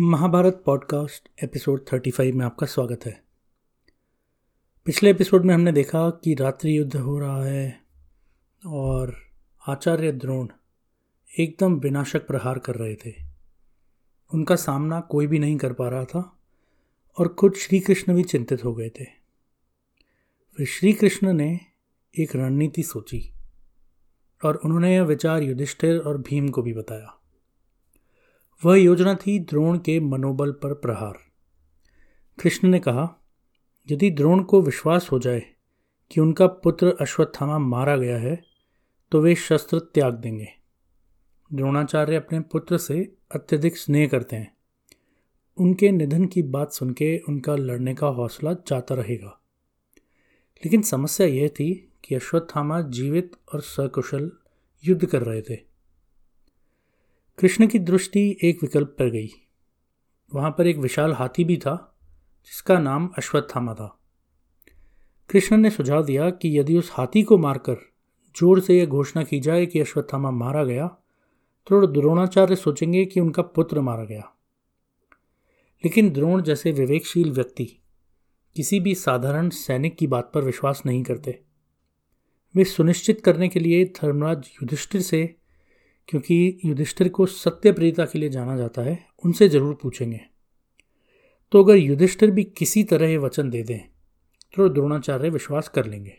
Mahabharat podcast episode 35 में आपका स्वागत है। पिछले एपिसोड में हमने देखा कि रात्रि युद्ध हो रहा है और आचार्य द्रोण एकदम विनाशक प्रहार कर रहे थे। उनका सामना कोई भी नहीं कर पा रहा था और खुद श्री कृष्ण भी चिंतित हो गए थे। फिर श्री कृष्ण ने एक रणनीति सोची और उन्होंने यह विचार युधिष्ठिर और भीम को भी बताया। वह योजना थी द्रोण के मनोबल पर प्रहार। कृष्ण ने कहा, यदि द्रोण को विश्वास हो जाए कि उनका पुत्र अश्वत्थामा मारा गया है तो वे शस्त्र त्याग देंगे। द्रोणाचार्य अपने पुत्र से अत्यधिक स्नेह करते हैं। उनके निधन की बात सुन के उनका लड़ने का हौसला जाता रहेगा। लेकिन समस्या यह थी कि अश्वत्थामा जीवित और सकुशल युद्ध कर रहे थे। कृष्ण की दृष्टि एक विकल्प पर गई। वहाँ पर एक विशाल हाथी भी था, जिसका नाम अश्वत्थामा था। कृष्ण ने सुझाव दिया कि यदि उस हाथी को मारकर ज़ोर से यह घोषणा की जाए कि अश्वत्थामा मारा गया तो द्रोणाचार्य सोचेंगे कि उनका पुत्र मारा गया। लेकिन द्रोण जैसे विवेकशील व्यक्ति किसी भी साधारण सैनिक की बात पर विश्वास नहीं करते। वे सुनिश्चित करने के लिए धर्मराज युधिष्ठिर से क्योंकि युधिष्ठिर को सत्य प्रियता के लिए जाना जाता है, उनसे ज़रूर पूछेंगे। तो अगर युधिष्ठिर भी किसी तरह ये वचन दे दें तो द्रोणाचार्य विश्वास कर लेंगे।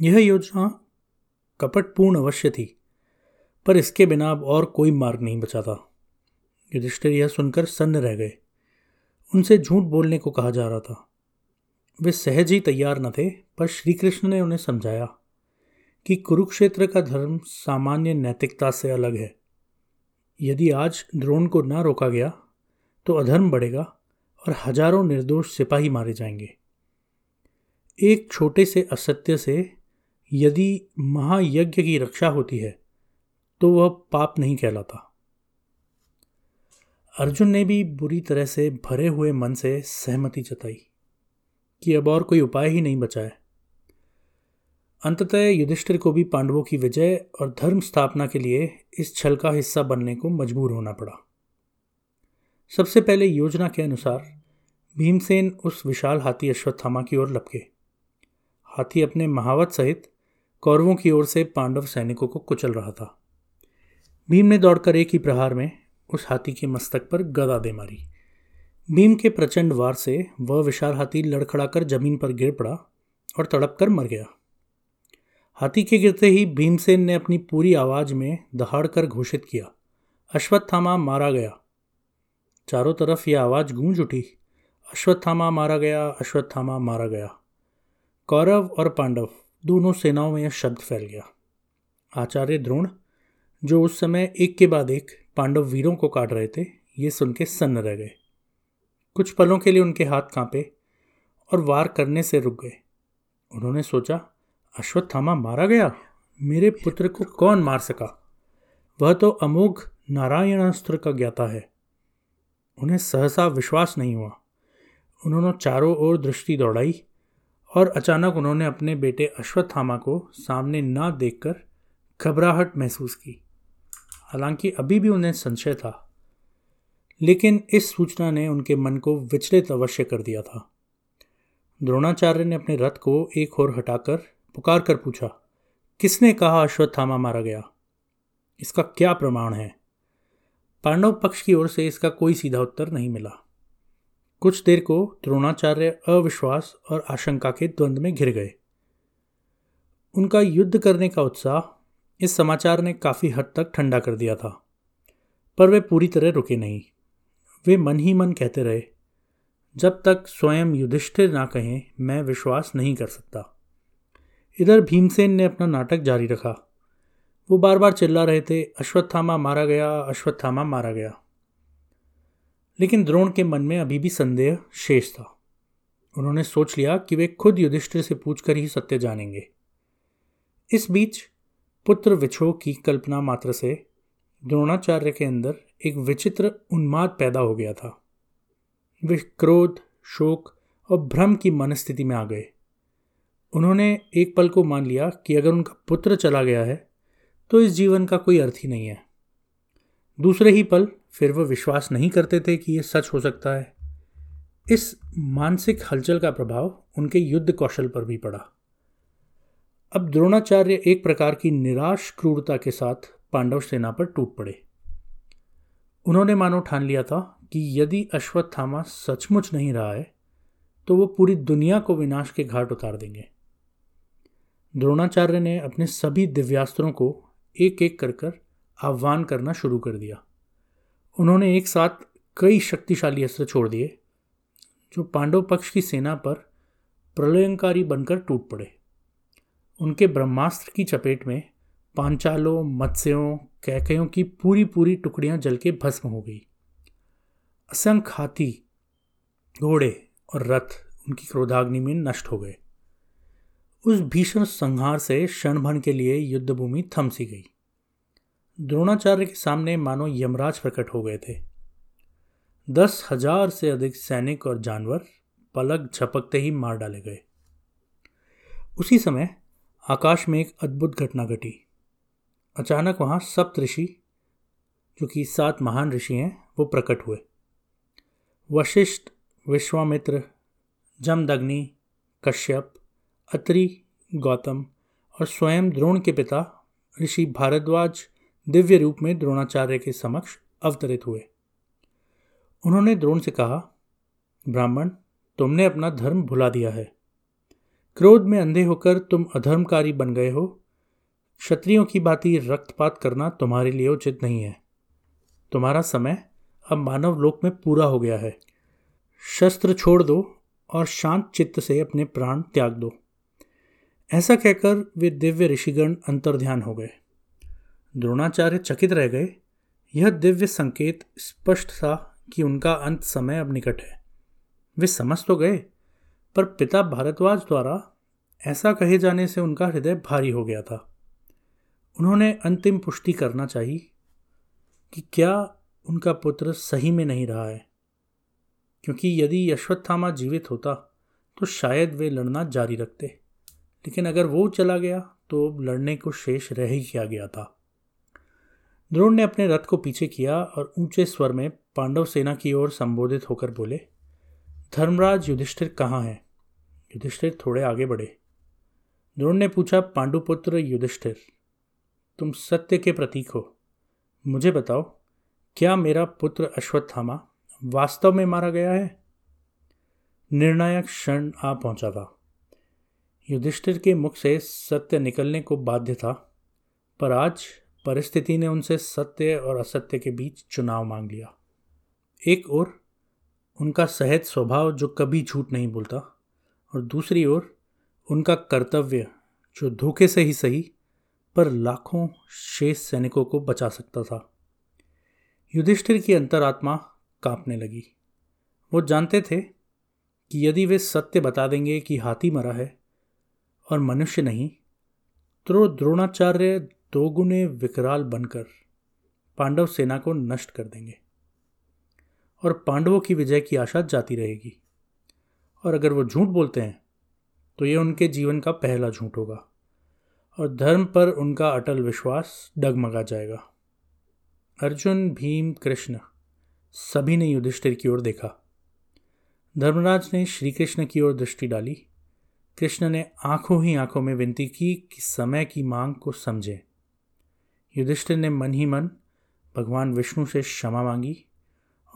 यह योजना कपटपूर्ण अवश्य थी, पर इसके बिना अब और कोई मार्ग नहीं बचा था युधिष्ठिर यह सुनकर सन्न रह गए। उनसे झूठ बोलने को कहा जा रहा था। वे सहज ही तैयार न थे, पर श्री कृष्ण ने उन्हें समझाया। कि कुरुक्षेत्र का धर्म सामान्य नैतिकता से अलग है। यदि आज द्रोण को ना रोका गया तो अधर्म बढ़ेगा और हज़ारों निर्दोष सिपाही मारे जाएँगे। एक छोटे से असत्य से यदि महायज्ञ की रक्षा होती है तो वह पाप नहीं कहलाता। अर्जुन ने भी बुरी तरह से भरे हुए मन से सहमति जताई कि अब और कोई उपाय ही नहीं बचा है। अंततः युधिष्ठिर को भी पांडवों की विजय और धर्म स्थापना के लिए इस छल का हिस्सा बनने को मजबूर होना पड़ा। सबसे पहले योजना के अनुसार भीमसेन उस विशाल हाथी अश्वत्थामा की ओर लपके। हाथी अपने महावत सहित कौरवों की ओर से पांडव सैनिकों को कुचल रहा था। भीम ने दौड़कर एक ही प्रहार में उस हाथी के मस्तक पर गदा दे मारी। भीम के प्रचंड वार से वह विशाल हाथी लड़खड़ाकर ज़मीन पर गिर पड़ा और तड़प कर मर गया। हाथी के गिरते ही भीमसेन ने अपनी पूरी आवाज़ में दहाड़ कर घोषित किया। अश्वत्थामा मारा गया। चारों तरफ़ यह आवाज़ गूंज उठी। अश्वत्थामा मारा गया, अश्वत्थामा मारा गया। कौरव और पांडव, दोनों सेनाओं में यह शब्द फैल गया। आचार्य द्रोण, जो उस समय एक के बाद एक पांडव वीरों को काट रहे थे, ये सुन के सन्न रह गए। कुछ पलों के लिए उनके हाथ कांपे और वार करने से रुक गए। उन्होंने सोचा अश्वत्थामा मारा गया? मेरे पुत्र को कौन मार सका? वह तो अमोघ नारायणास्त्र का ज्ञाता है। उन्हें सहसा विश्वास नहीं हुआ। उन्होंने चारों ओर दृष्टि दौड़ाई और अचानक उन्होंने अपने बेटे अश्वत्थामा को सामने ना देखकर घबराहट महसूस की। हालाँकि अभी भी उन्हें संशय था, लेकिन इस सूचना ने उनके मन को विचलित अवश्य कर दिया था। द्रोणाचार्य ने अपने रथ को एक ओर हटाकर पुकार कर पूछा, किसने कहा अश्वत्थामा मारा गया? इसका क्या प्रमाण है? पांडव पक्ष की ओर से इसका कोई सीधा उत्तर नहीं मिला। कुछ देर को द्रोणाचार्य अविश्वास और आशंका के द्वंद्व में घिर गए। उनका युद्ध करने का उत्साह इस समाचार ने काफ़ी हद तक ठंडा कर दिया था, पर वे पूरी तरह रुके नहीं। वे मन ही मन कहते रहे, जब तक स्वयं युधिष्ठिर ना कहें, मैं विश्वास नहीं कर सकता। इधर भीमसेन ने अपना नाटक जारी रखा। वो बार बार चिल्ला रहे थे, अश्वत्थामा मारा गया, अश्वत्थामा मारा गया। लेकिन द्रोण के मन में अभी भी संदेह शेष था। उन्होंने सोच लिया कि वे खुद युधिष्ठिर से पूछकर ही सत्य जानेंगे। इस बीच पुत्र विछोह की कल्पना मात्र से द्रोणाचार्य के अंदर एक विचित्र उन्माद पैदा हो गया था। वे क्रोध, शोक और भ्रम की मनस्थिति में आ गए। उन्होंने एक पल को मान लिया कि अगर उनका पुत्र चला गया है तो इस जीवन का कोई अर्थ ही नहीं है। दूसरे ही पल फिर वह विश्वास नहीं करते थे कि यह सच हो सकता है। इस मानसिक हलचल का प्रभाव उनके युद्ध कौशल पर भी पड़ा। अब द्रोणाचार्य एक प्रकार की निराश क्रूरता के साथ पांडव सेना पर टूट पड़े। उन्होंने मानो ठान लिया था कि यदि अश्वत्थामा सचमुच नहीं रहा है तो वो पूरी दुनिया को विनाश के घाट उतार देंगे। द्रोणाचार्य ने अपने सभी दिव्यास्त्रों को एक एक कर कर आह्वान करना शुरू कर दिया। उन्होंने एक साथ कई शक्तिशाली अस्त्र छोड़ दिए, जो पांडव पक्ष की सेना पर प्रलयंकारी बनकर टूट पड़े। उनके ब्रह्मास्त्र की चपेट में पांचालों, मत्स्यों, कैकयों की पूरी पूरी टुकड़ियाँ जल के भस्म हो गई। असंख्य हाथी, घोड़े और रथ उनकी क्रोधाग्नि में नष्ट हो गए। उस भीषण संहार से क्षणभण के लिए युद्धभूमि थम सी गई। द्रोणाचार्य के सामने मानो यमराज प्रकट हो गए थे। दस हज़ार से अधिक सैनिक और जानवर पलक झपकते ही मार डाले गए। उसी समय आकाश में एक अद्भुत घटना घटी। अचानक वहाँ सप्त ऋषि, जो कि सात महान ऋषि हैं, वो प्रकट हुए। वशिष्ठ, विश्वामित्र, जमदग्नि, कश्यप अत्रि, गौतम और स्वयं द्रोण के पिता ऋषि भारद्वाज दिव्य रूप में द्रोणाचार्य के समक्ष अवतरित हुए। उन्होंने द्रोण से कहा, ब्राह्मण, तुमने अपना धर्म भुला दिया है। क्रोध में अंधे होकर तुम अधर्मकारी बन गए हो। क्षत्रियों की भांति रक्तपात करना तुम्हारे लिए उचित नहीं है। तुम्हारा समय अब मानव लोक में पूरा हो गया है। शस्त्र छोड़ दो और शांत चित्त से अपने प्राण त्याग दो। ऐसा कहकर वे दिव्य ऋषिगण अंतर्ध्यान हो गए। द्रोणाचार्य चकित रह गए। यह दिव्य संकेत स्पष्ट था कि उनका अंत समय अब निकट है। वे समझ तो गए, पर पिता भारद्वाज द्वारा ऐसा कहे जाने से उनका हृदय भारी हो गया था। उन्होंने अंतिम पुष्टि करना चाहिए कि क्या उनका पुत्र सही में नहीं रहा है, क्योंकि यदि यशवत्थामा जीवित होता तो शायद वे लड़ना जारी रखते। लेकिन अगर वो चला गया तो लड़ने को शेष रह ही किया गया था? द्रोण ने अपने रथ को पीछे किया और ऊँचे स्वर में पांडव सेना की ओर संबोधित होकर बोले, धर्मराज युधिष्ठिर कहाँ है? युधिष्ठिर थोड़े आगे बढ़े। द्रोण ने पूछा, पांडुपुत्र युधिष्ठिर, तुम सत्य के प्रतीक हो। मुझे बताओ, क्या मेरा पुत्र अश्वत्थामा वास्तव में मारा गया है? निर्णायक क्षण आ पहुँचा था। युधिष्ठिर के मुख से सत्य निकलने को बाध्य था, पर आज परिस्थिति ने उनसे सत्य और असत्य के बीच चुनाव मांग लिया। एक ओर उनका सहज स्वभाव जो कभी झूठ नहीं बोलता, और दूसरी ओर उनका कर्तव्य जो धोखे से ही सही, पर लाखों शेष सैनिकों को बचा सकता था। युधिष्ठिर की अंतरात्मा कांपने लगी। वो जानते थे कि यदि वे सत्य बता देंगे कि हाथी मरा है और मनुष्य नहीं तो द्रोणाचार्य दोगुने विकराल बनकर पांडव सेना को नष्ट कर देंगे और पांडवों की विजय की आशा जाती रहेगी। और अगर वो झूठ बोलते हैं तो ये उनके जीवन का पहला झूठ होगा और धर्म पर उनका अटल विश्वास डगमगा जाएगा। अर्जुन, भीम, कृष्ण सभी ने युधिष्ठिर की ओर देखा। धर्मराज ने श्री कृष्ण की ओर दृष्टि डाली। कृष्ण ने आँखों ही आँखों में विनती की कि समय की मांग को समझे। युधिष्ठिर ने मन ही मन भगवान विष्णु से क्षमा मांगी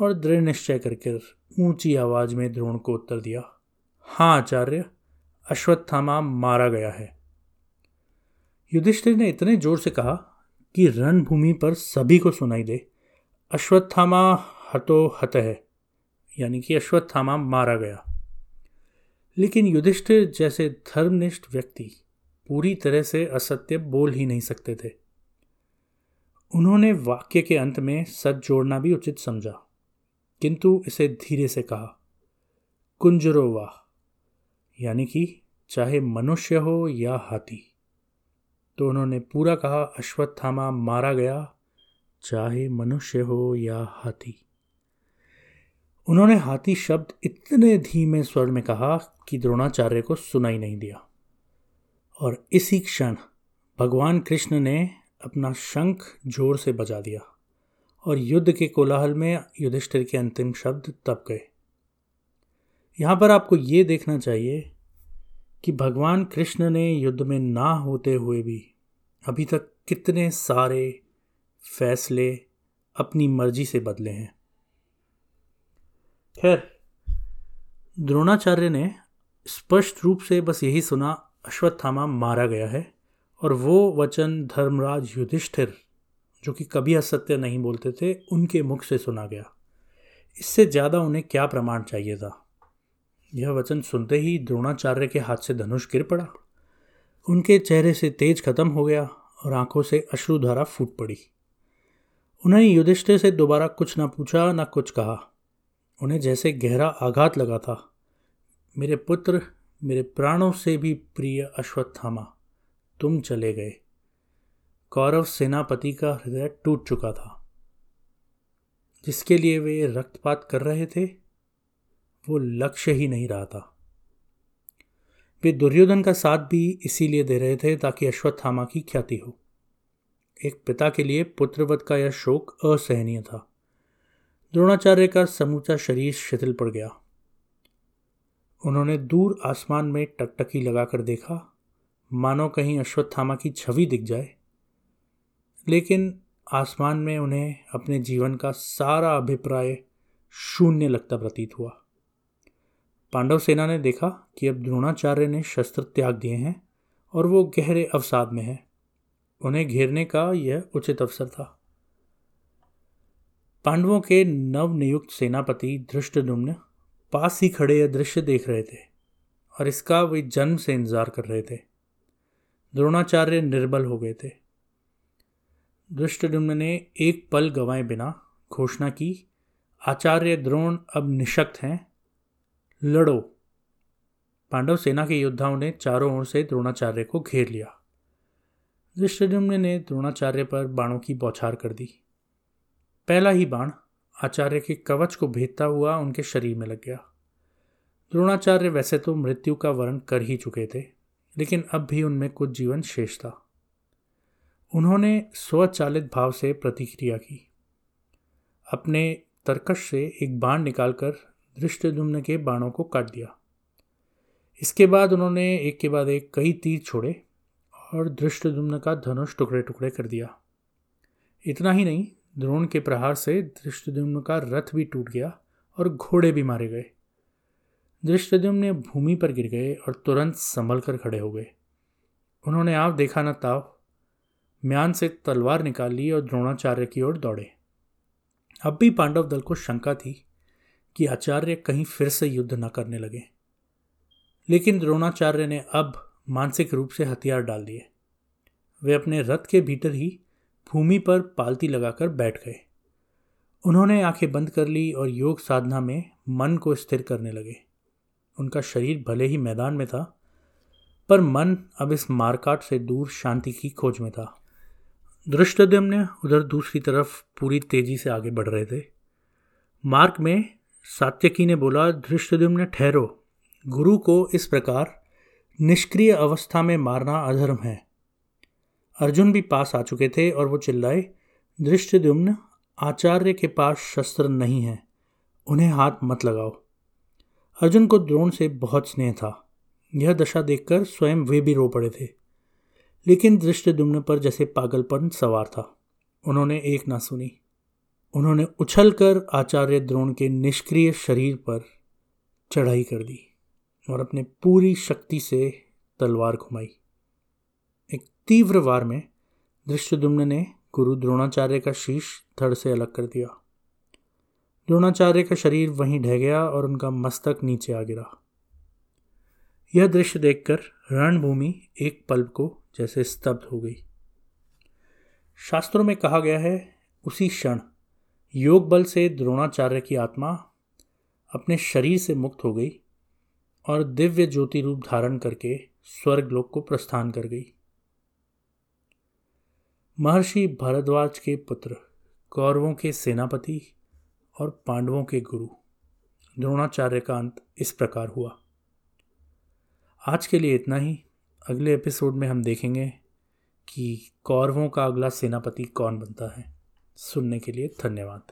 और दृढ़ निश्चय करके ऊँची आवाज़ में द्रोण को उत्तर दिया हाँ आचार्य, अश्वत्थामा मारा गया है। युधिष्ठिर ने इतने ज़ोर से कहा कि रणभूमि पर सभी को सुनाई दे, अश्वत्थामा हतो हत है, यानी कि अश्वत्थामा मारा गया। लेकिन युधिष्ठिर जैसे धर्मनिष्ठ व्यक्ति पूरी तरह से असत्य बोल ही नहीं सकते थे। उन्होंने वाक्य के अंत में सच जोड़ना भी उचित समझा, किंतु इसे धीरे से कहा, कुंजरो वाह, यानी कि चाहे मनुष्य हो या हाथी। तो उन्होंने पूरा कहा, अश्वत्थामा मारा गया, चाहे मनुष्य हो या हाथी। उन्होंने हाथी शब्द इतने धीमे स्वर में कहा कि द्रोणाचार्य को सुनाई नहीं दिया। और इसी क्षण भगवान कृष्ण ने अपना शंख ज़ोर से बजा दिया और युद्ध के कोलाहल में युधिष्ठिर के अंतिम शब्द तप गए। यहाँ पर आपको ये देखना चाहिए कि भगवान कृष्ण ने युद्ध में ना होते हुए भी अभी तक कितने सारे फैसले अपनी मर्ज़ी से बदले हैं। खैर, द्रोणाचार्य ने स्पष्ट रूप से बस यही सुना, अश्वत्थामा मारा गया है, और वो वचन धर्मराज युधिष्ठिर, जो कि कभी असत्य नहीं बोलते थे, उनके मुख से सुना गया। इससे ज़्यादा उन्हें क्या प्रमाण चाहिए था? यह वचन सुनते ही द्रोणाचार्य के हाथ से धनुष गिर पड़ा। उनके चेहरे से तेज खत्म हो गया, और आँखों से अश्रुधारा फूट पड़ी। उन्हें युधिष्ठिर से दोबारा कुछ ना पूछा, ना कुछ कहा। उन्हें जैसे गहरा आघात लगा था। मेरे पुत्र, मेरे प्राणों से भी प्रिय अश्वत्थामा, तुम चले गए। कौरव सेनापति का हृदय टूट चुका था। जिसके लिए वे रक्तपात कर रहे थे, वो लक्ष्य ही नहीं रहा था। वे दुर्योधन का साथ भी इसीलिए दे रहे थे ताकि अश्वत्थामा की ख्याति हो। एक पिता के लिए पुत्रवत का यह शोक असहनीय था। द्रोणाचार्य का समूचा शरीर शिथिल पड़ गया। उन्होंने दूर आसमान में टकटकी लगाकर देखा, मानो कहीं अश्वत्थामा की छवि दिख जाए। लेकिन आसमान में उन्हें अपने जीवन का सारा अभिप्राय शून्य लगता प्रतीत हुआ। पांडव सेना ने देखा कि अब द्रोणाचार्य ने शस्त्र त्याग दिए हैं और वो गहरे अवसाद में है। उन्हें घेरने का यह उचित अवसर था। पांडवों के नवनियुक्त सेनापति धृष्टदुम्न पास ही खड़े यह दृश्य देख रहे थे और इसका वे जन्म से इंतज़ार कर रहे थे। द्रोणाचार्य निर्बल हो गए थे। दृष्टदुम्न ने एक पल गंवाए बिना घोषणा की, आचार्य द्रोण अब निशक्त हैं, लड़ो। पांडव सेना के योद्धाओं ने चारों ओर से द्रोणाचार्य को घेर लिया। दृष्टजुम्न ने द्रोणाचार्य पर बाणों की बौछार कर दी। पहला ही बाण आचार्य के कवच को भेदता हुआ उनके शरीर में लग गया। द्रोणाचार्य वैसे तो मृत्यु का वर्ण कर ही चुके थे, लेकिन अब भी उनमें कुछ जीवन शेष था। उन्होंने स्वचालित भाव से प्रतिक्रिया की। अपने तरकश से एक बाण निकालकर दृष्टदुम्न के बाणों को काट दिया। इसके बाद उन्होंने एक के बाद एक कई तीर छोड़े और दृष्टदुम्न का धनुष टुकड़े टुकड़े कर दिया। इतना ही नहीं द्रोण के प्रहार से दृष्टद्युम्न का रथ भी टूट गया और घोड़े भी मारे गए। दृष्टद्युम्न भूमि पर गिर गए और तुरंत संभल कर खड़े हो गए। उन्होंने आप देखा न ताव। म्यान से तलवार निकाल ली और द्रोणाचार्य की ओर दौड़े। अब भी पांडव दल को शंका थी कि आचार्य कहीं फिर से युद्ध न करने लगे। लेकिन द्रोणाचार्य ने अब मानसिक रूप से हथियार डाल दिए। वे अपने रथ के भीतर ही भूमि पर पालती लगाकर बैठ गए। उन्होंने आँखें बंद कर ली और योग साधना में मन को स्थिर करने लगे। उनका शरीर भले ही मैदान में था, पर मन अब इस मारकाट से दूर शांति की खोज में था। दृष्टद्यम ने उधर दूसरी तरफ़ पूरी तेज़ी से आगे बढ़ रहे थे। मार्ग में सात्यकी ने बोला धृष्टद्युम्न ठहरो। गुरु को इस प्रकार निष्क्रिय अवस्था में मारना अधर्म है। अर्जुन भी पास आ चुके थे और वो चिल्लाए, दृष्टद्युम्न, आचार्य के पास शस्त्र नहीं है, उन्हें हाथ मत लगाओ। अर्जुन को द्रोण से बहुत स्नेह था। यह दशा देखकर स्वयं वे भी रो पड़े थे। लेकिन दृष्टद्युम्न पर जैसे पागलपन सवार था। उन्होंने एक ना सुनी। उन्होंने उछलकर आचार्य द्रोण के निष्क्रिय शरीर पर चढ़ाई कर दी और अपने पूरी शक्ति से तलवार घुमाई। तीव्र वार में दृष्टदुम्न ने गुरु द्रोणाचार्य का शीश धड़ से अलग कर दिया। द्रोणाचार्य का शरीर वहीं ढह गया और उनका मस्तक नीचे आ गिरा। यह दृश्य देखकर रणभूमि एक पल को जैसे स्तब्ध हो गई। शास्त्रों में कहा गया है, उसी क्षण योग बल से द्रोणाचार्य की आत्मा अपने शरीर से मुक्त हो गई और दिव्य ज्योति रूप धारण करके स्वर्ग लोक को प्रस्थान कर गई। महर्षि भरद्वाज के पुत्र, कौरवों के सेनापति और पांडवों के गुरु द्रोणाचार्य का अंत इस प्रकार हुआ। आज के लिए इतना ही। अगले एपिसोड में हम देखेंगे कि कौरवों का अगला सेनापति कौन बनता है। सुनने के लिए धन्यवाद।